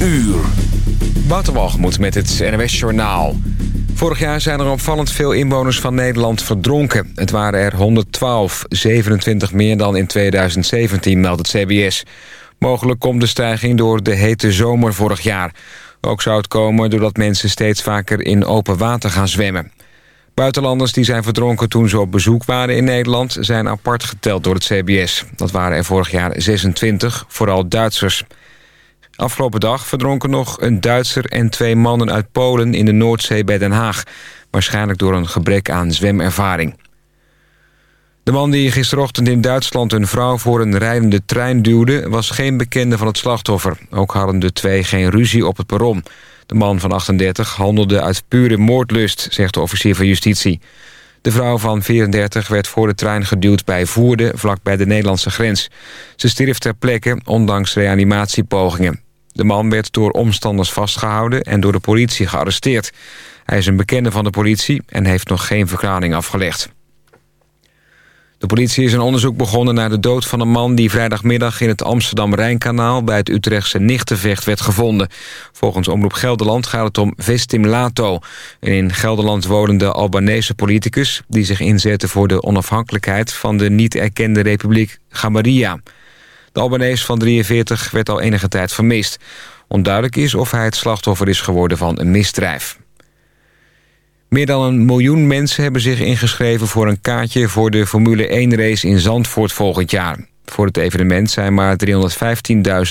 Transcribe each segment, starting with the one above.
uur. Waterwalgemoed met het NWS Journaal. Vorig jaar zijn er opvallend veel inwoners van Nederland verdronken. Het waren er 112, 27 meer dan in 2017, meldt het CBS. Mogelijk komt de stijging door de hete zomer vorig jaar. Ook zou het komen doordat mensen steeds vaker in open water gaan zwemmen. Buitenlanders die zijn verdronken toen ze op bezoek waren in Nederland... zijn apart geteld door het CBS. Dat waren er vorig jaar 26, vooral Duitsers. Afgelopen dag verdronken nog een Duitser en twee mannen uit Polen... in de Noordzee bij Den Haag. Waarschijnlijk door een gebrek aan zwemervaring. De man die gisterochtend in Duitsland een vrouw voor een rijdende trein duwde... was geen bekende van het slachtoffer. Ook hadden de twee geen ruzie op het perron. De man van 38 handelde uit pure moordlust, zegt de officier van justitie. De vrouw van 34 werd voor de trein geduwd bij Voerde, vlak bij de Nederlandse grens. Ze stierf ter plekke, ondanks reanimatiepogingen. De man werd door omstanders vastgehouden en door de politie gearresteerd. Hij is een bekende van de politie en heeft nog geen verklaring afgelegd. De politie is een onderzoek begonnen naar de dood van een man... die vrijdagmiddag in het Amsterdam-Rijnkanaal... bij het Utrechtse Nichtenvecht werd gevonden. Volgens Omroep Gelderland gaat het om Vestim Lato... een in Gelderland wonende Albanese politicus... die zich inzette voor de onafhankelijkheid... van de niet erkende republiek Gamaria. De Albanese van 43 werd al enige tijd vermist. Onduidelijk is of hij het slachtoffer is geworden van een misdrijf. Meer dan een miljoen mensen hebben zich ingeschreven voor een kaartje... voor de Formule 1-race in Zandvoort volgend jaar. Voor het evenement zijn maar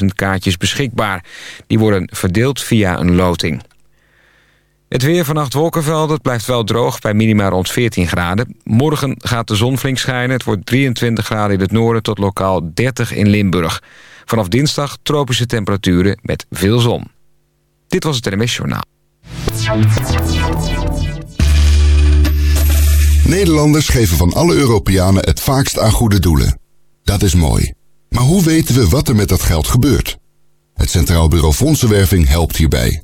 315.000 kaartjes beschikbaar. Die worden verdeeld via een loting. Het weer vannacht wolkenveld, het blijft wel droog bij minima rond 14 graden. Morgen gaat de zon flink schijnen. Het wordt 23 graden in het noorden tot lokaal 30 in Limburg. Vanaf dinsdag tropische temperaturen met veel zon. Dit was het NMS Journaal. Nederlanders geven van alle Europeanen het vaakst aan goede doelen. Dat is mooi. Maar hoe weten we wat er met dat geld gebeurt? Het Centraal Bureau Fondsenwerving helpt hierbij.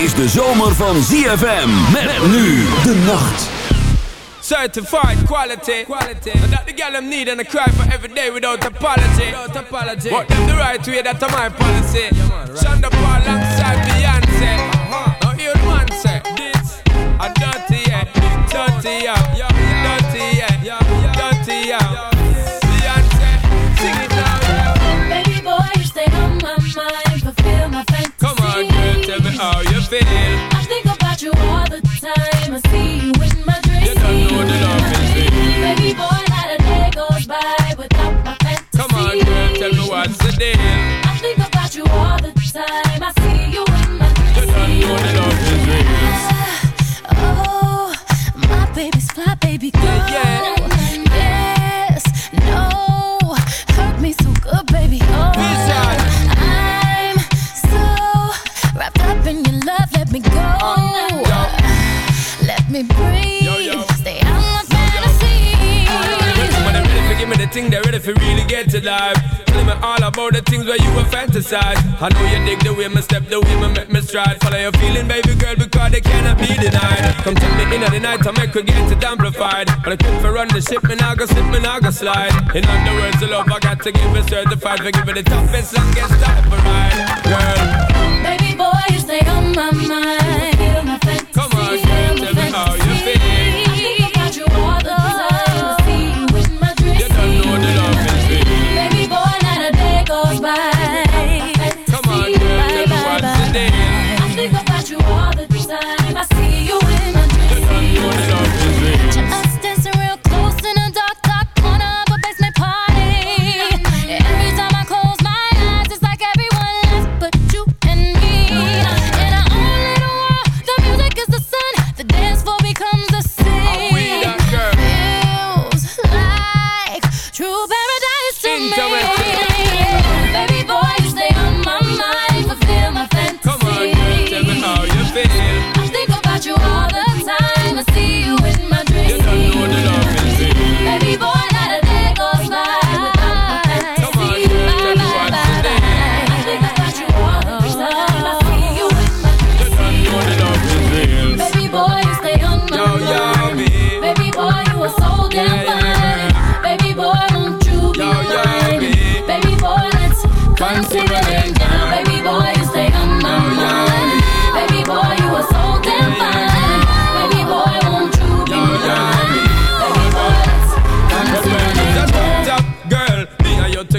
Is de zomer van ZFM. Met nu de nacht. Certified quality. quality. That the girl need and I cry for every day without apology. Without apology. But them the right way, that's my policy. Yeah, man, right. Shonda Paul alongside Beyonce. Uh-huh. Now you man say this. I dirty yeah, dirty yeah, feel. I think about you all the time. I see you in my dreams. You don't know the love is real. Baby boy, not a day goes by without my fantasy. Come on, girl, tell me what's the deal. I think about you all the time. I see you in my dreams. You don't know the love is real. Oh, my baby's fly, baby girl. Yeah, Let me go. Let me breathe. Stay out my fantasy. When they're ready to give me the thing, they're ready for really get to me all about the things where you were fantasize. I know you dig the way me step, the way me make me stride. Follow your feeling, baby girl, because they cannot be denied. Come take me in the night, I make her get it amplified. But I quit for run the ship, me now go slip, me now go slide. In other words, the love I got to give it certified for giving the toughest, longest type ride. Girl, You stay on my mind.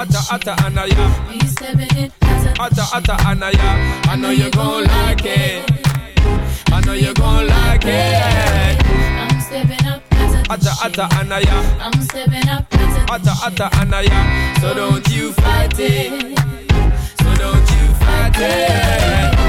Atta atta anaya, you stepping it, atta atta anaya. I know you gon' like it. I know you gon' like it. I'm stepping up, Atta atta anaya, I'm stepping up, atta atta anaya. So don't you fight it. So don't you fight it.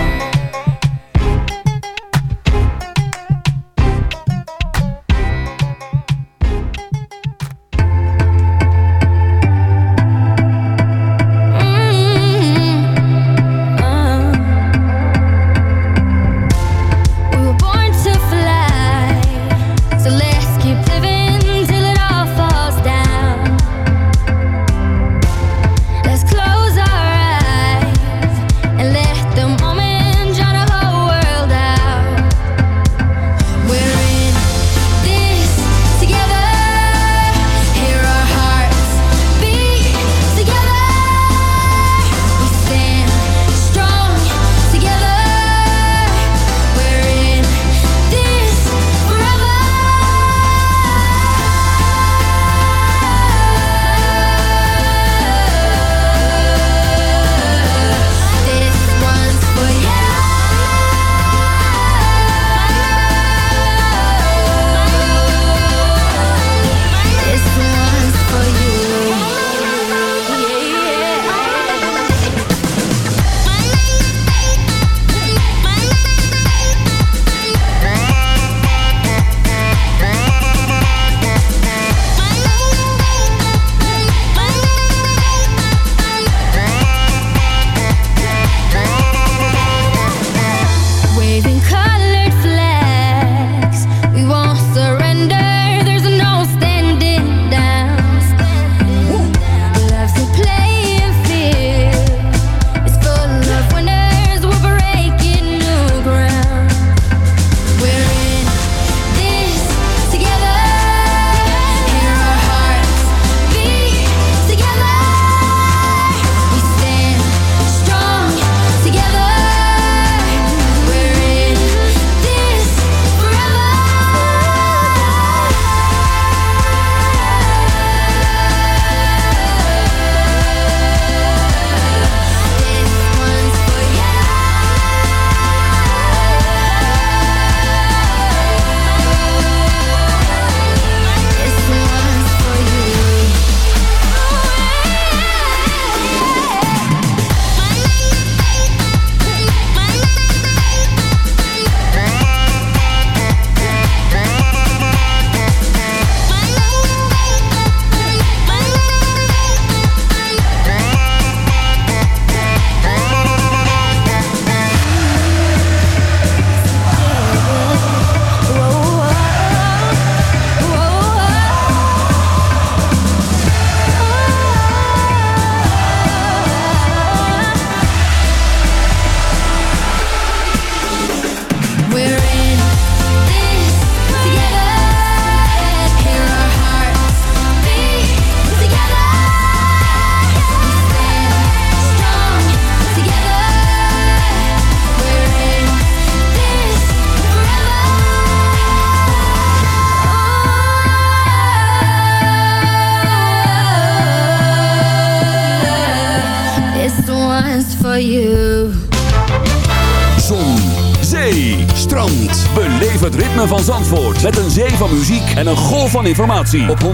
informatie op 106.9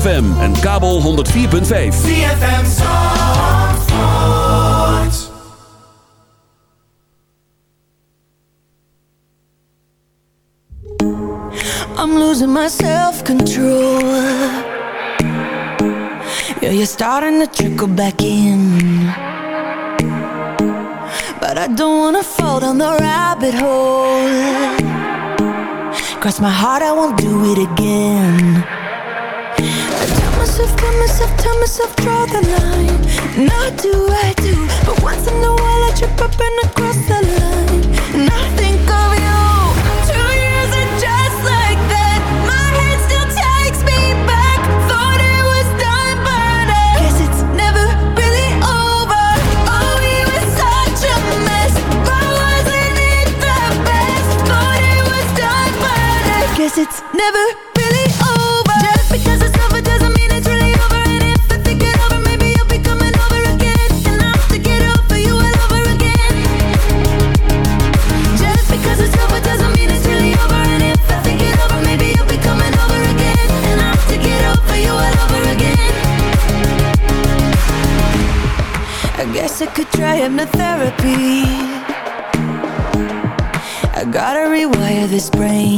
FM en kabel 104.5. FM I'm losing my self-control. Yeah, you're starting to trickle back in. But I don't wanna fall down the rabbit hole. Cross my heart, I won't do it again. I tell myself, tell myself, tell myself, draw the line. Not do I do, but once in a while I trip up and I it's never really over. Just because it's over doesn't mean it's really over. And if I think it over, maybe you'll be coming over again. And I have to get over you all over again. Just because it's over doesn't mean it's really over. And if I think it over, maybe you'll be coming over again. And I have to get over you all over again. I guess I could try hypnotherapy. I gotta rewire this brain.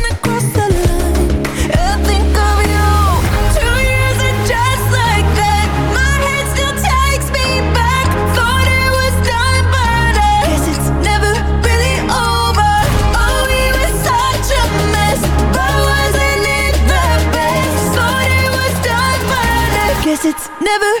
never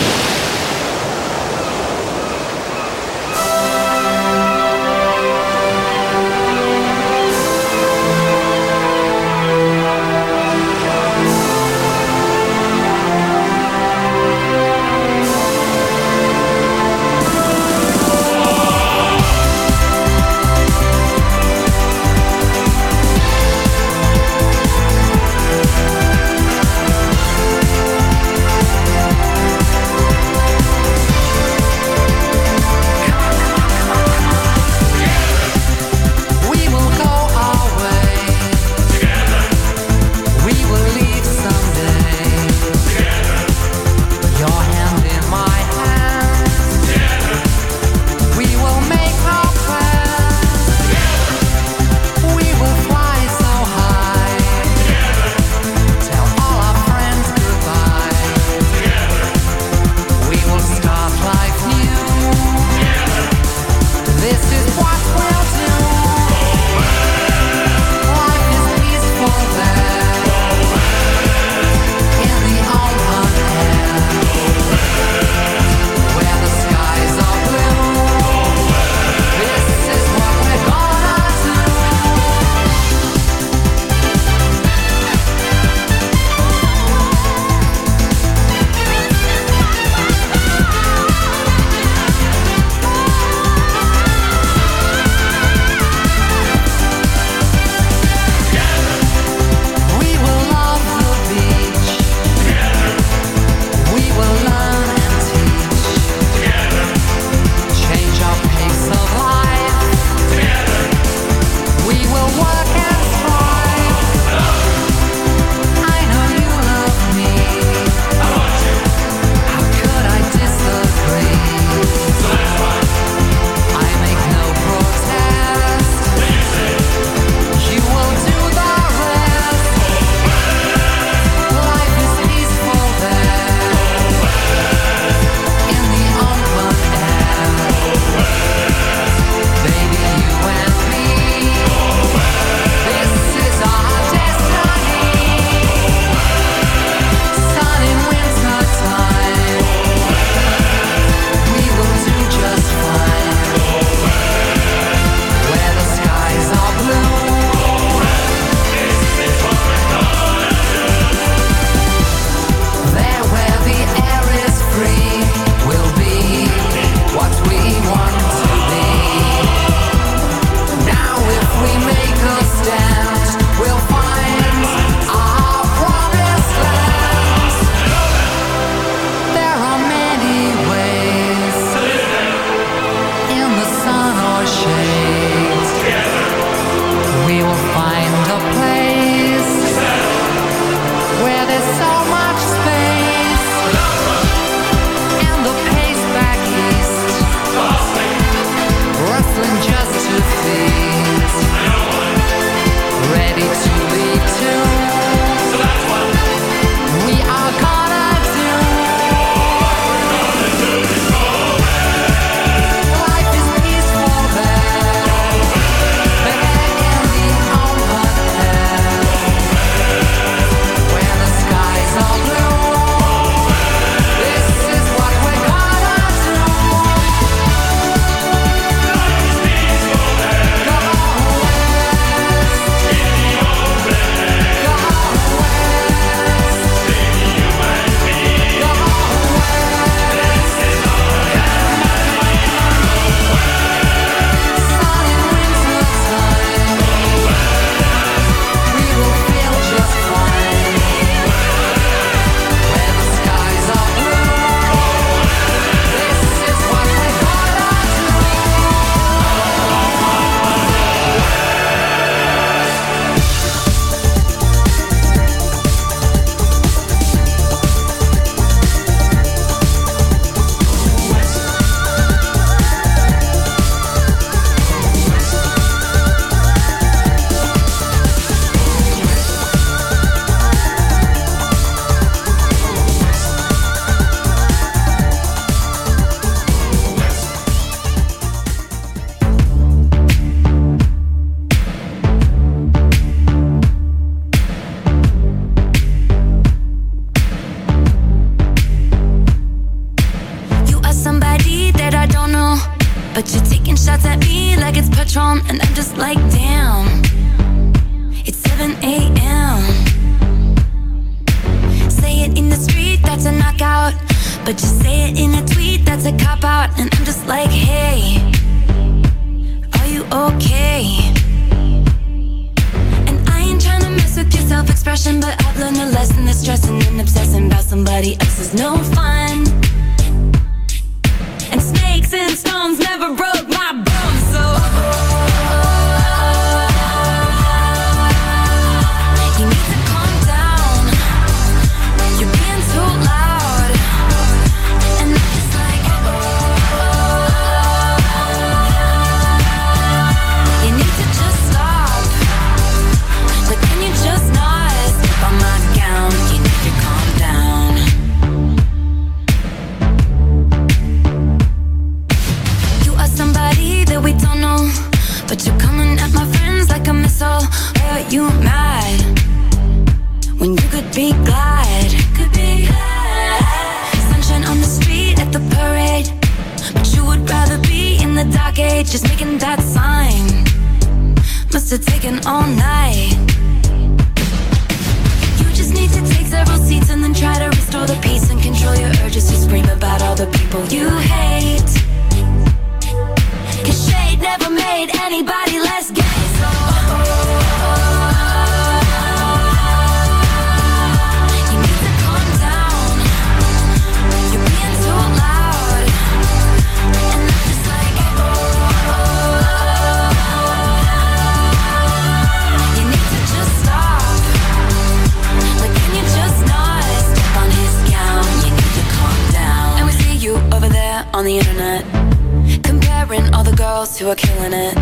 two are killing it.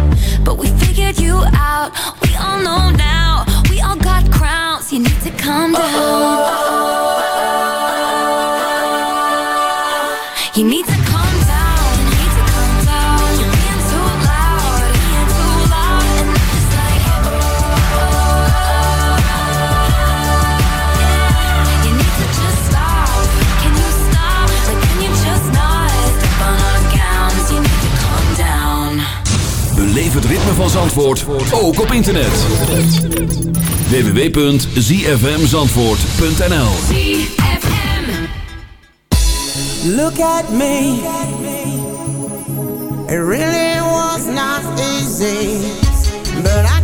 Zandvoort ook op internet. www.zfmzandvoort.nl Look at me It really was not easy But I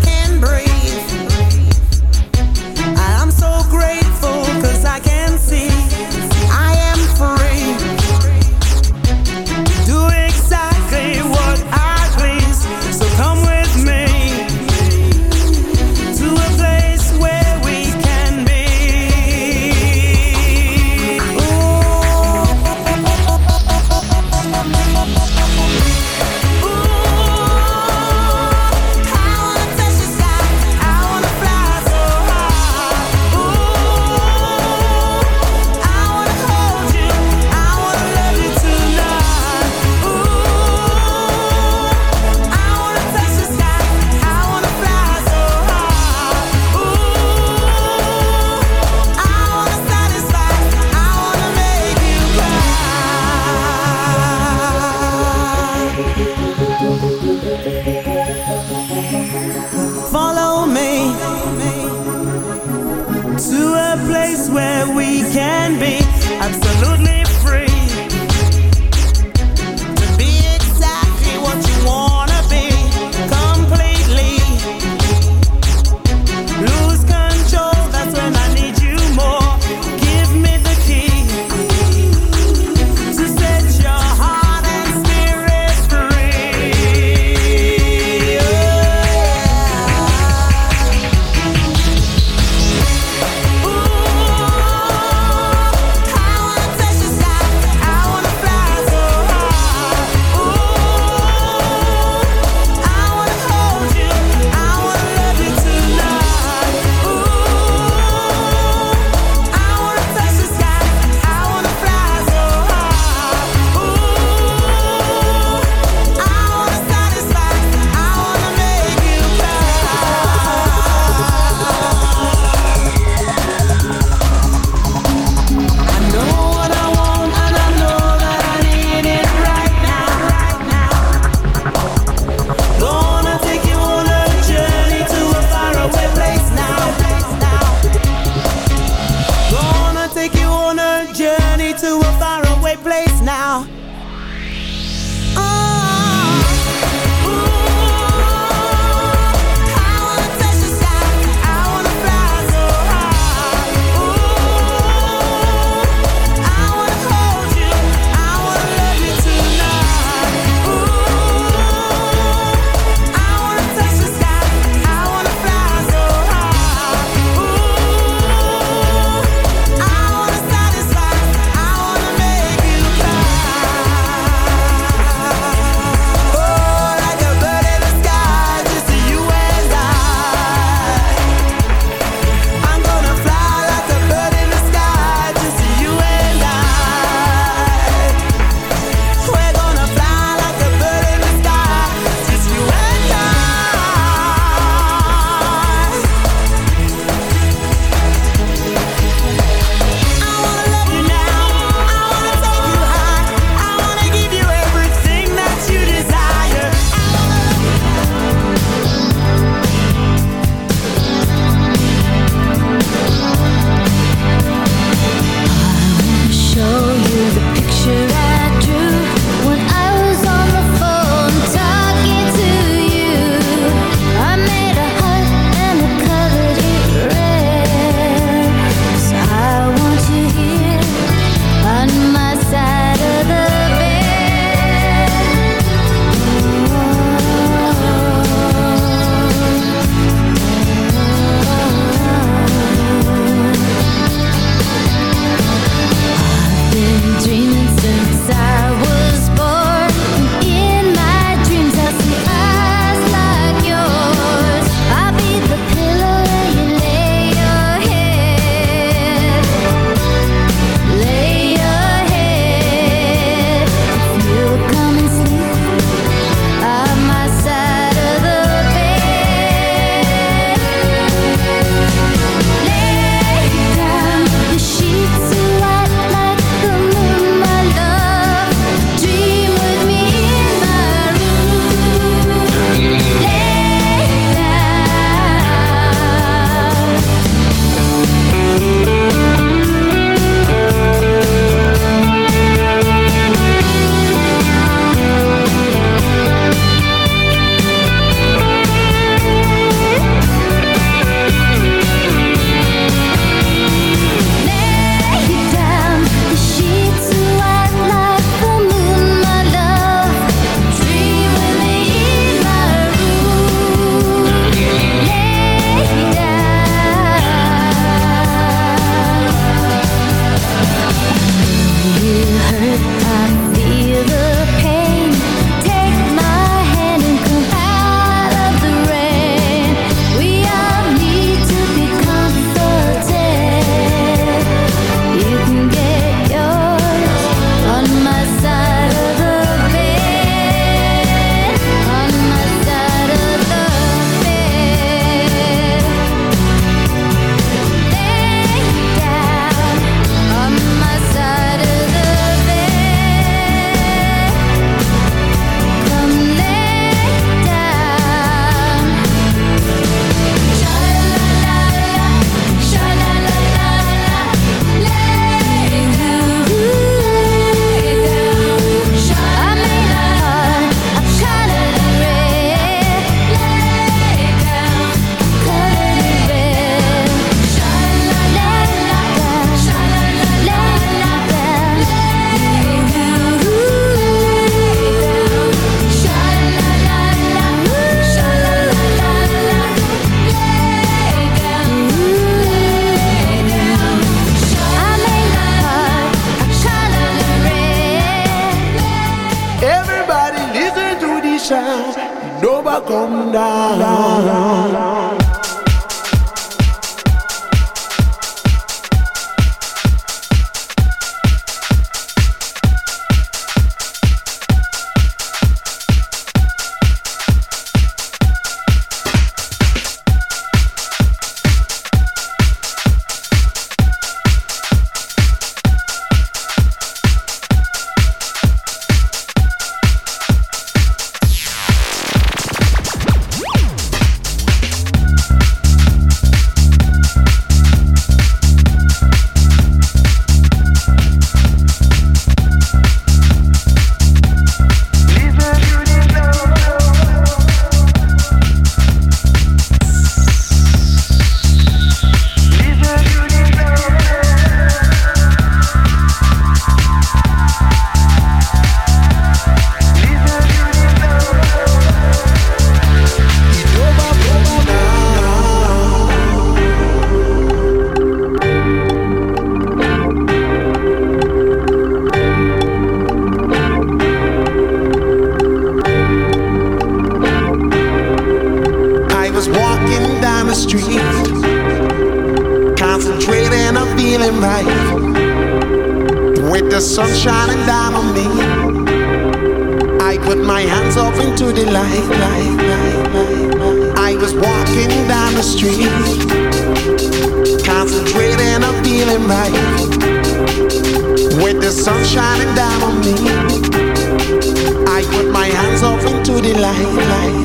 Concentrating on feeling right. With the sun shining down on me, I put my hands off into the light. light.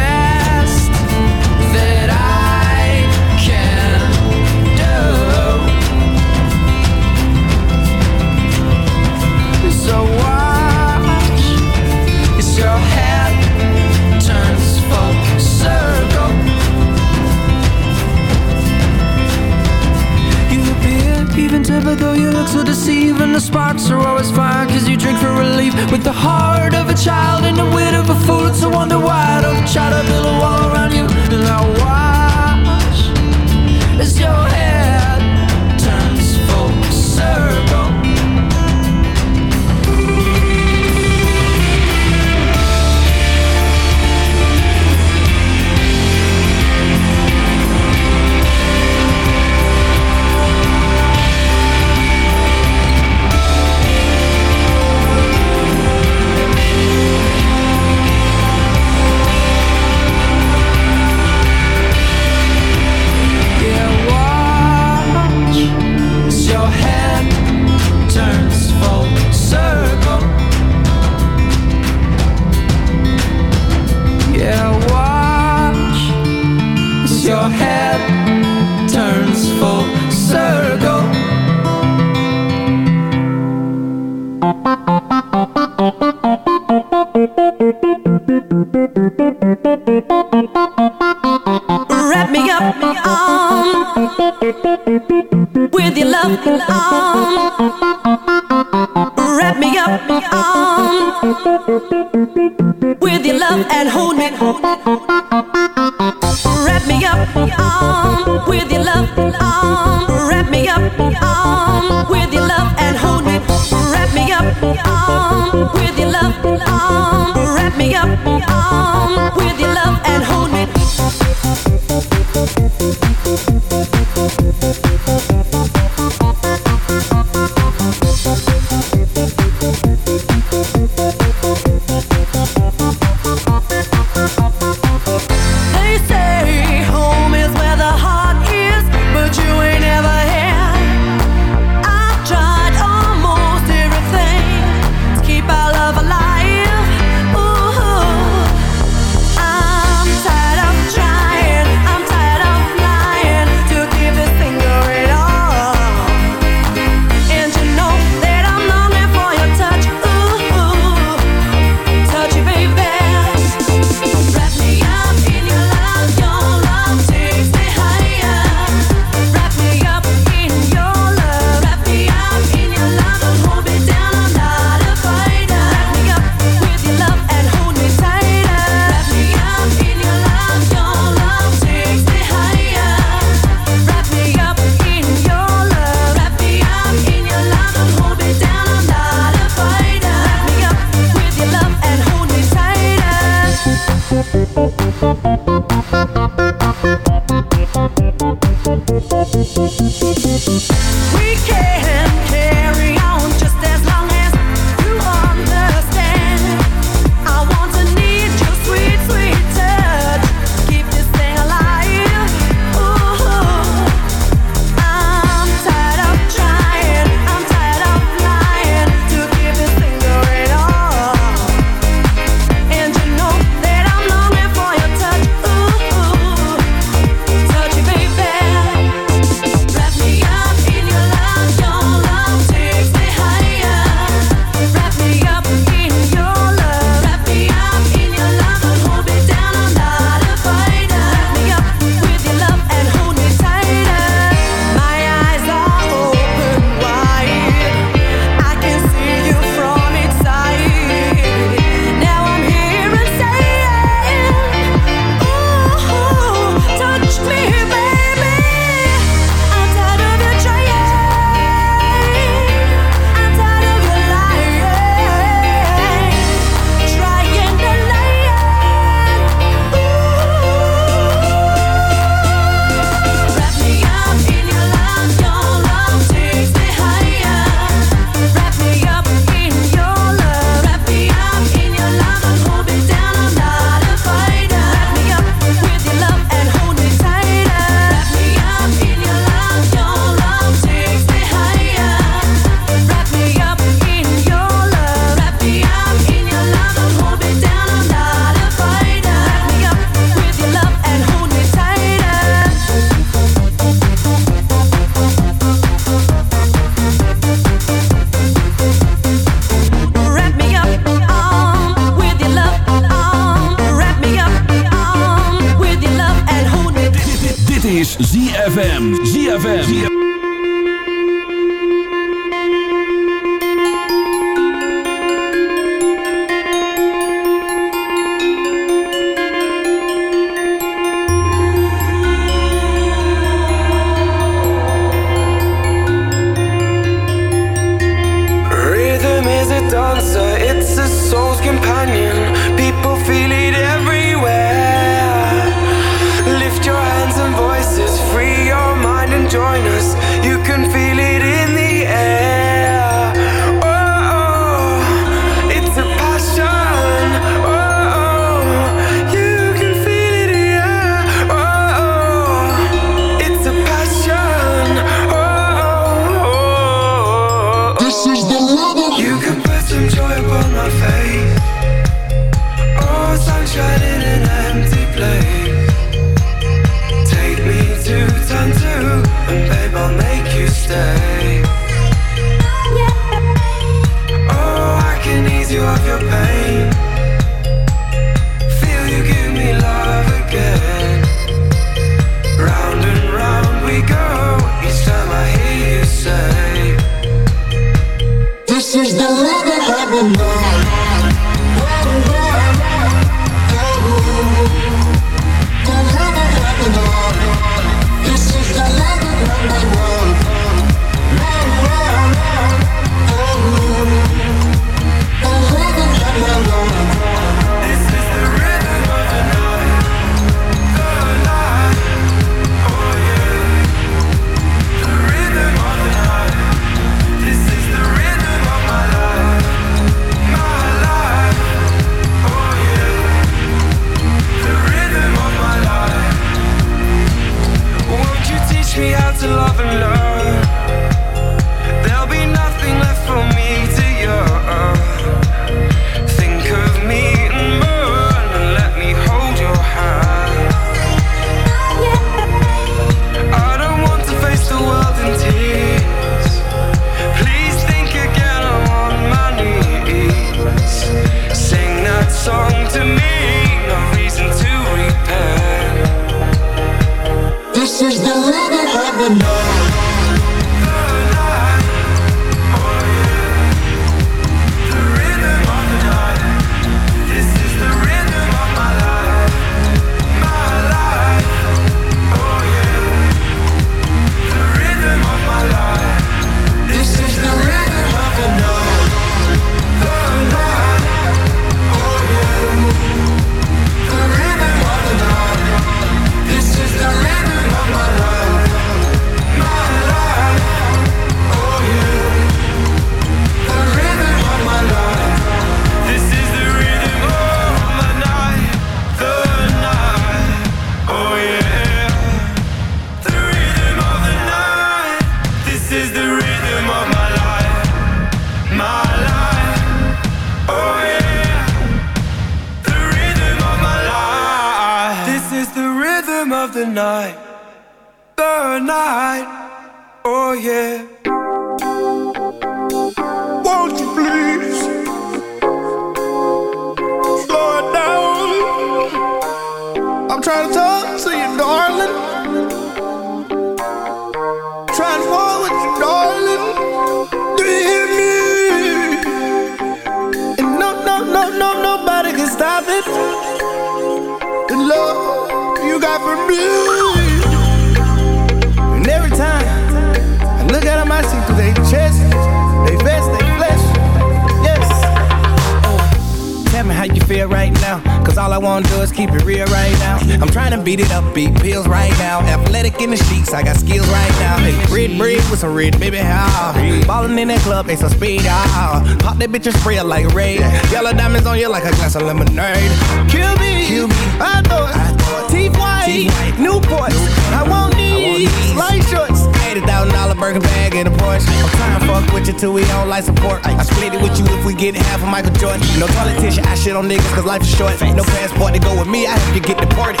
glass of lemonade. Kill me, Kill me. I thought, thought. T-White, Newports. Newport. I won't need light shorts. $80,000 burger bag and a Porsche. I'm trying to fuck with you till we don't like support. I split it with you if we get half of Michael Jordan. No politician, I shit on niggas cause life is short. No passport to go with me, I have to get deported.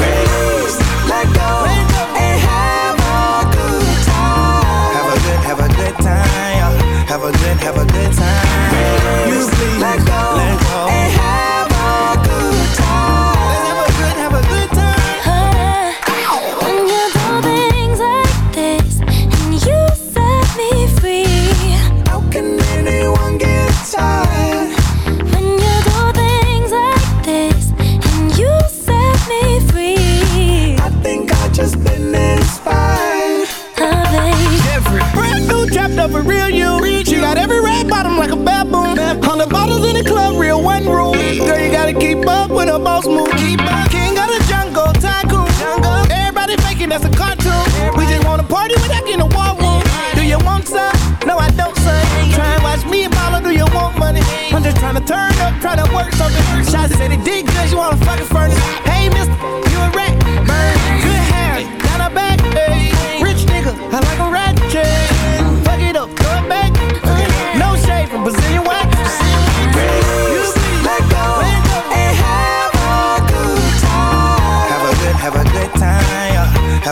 Raise, let go, and have a good time. Have a good, have a good time. Have a good, have a good time. Raise, let go. partners in the club, real one room. Girl, you gotta keep up with a boss move. King of the jungle, tycoon. Jungle. Everybody faking that's a cartoon. We just wanna party without getting a war room. Do you want some? No, I don't, son. Try and watch me and mama. do you want money? I'm just trying to turn up, trying to work something. Shots said it did good, you wanna fucking furnace.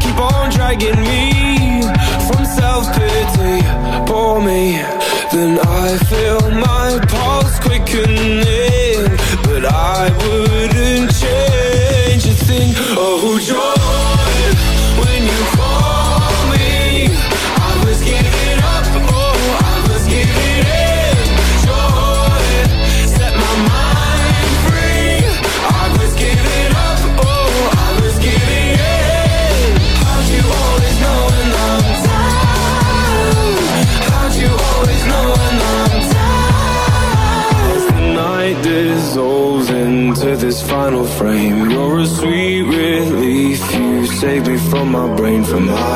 Keep on dragging me from all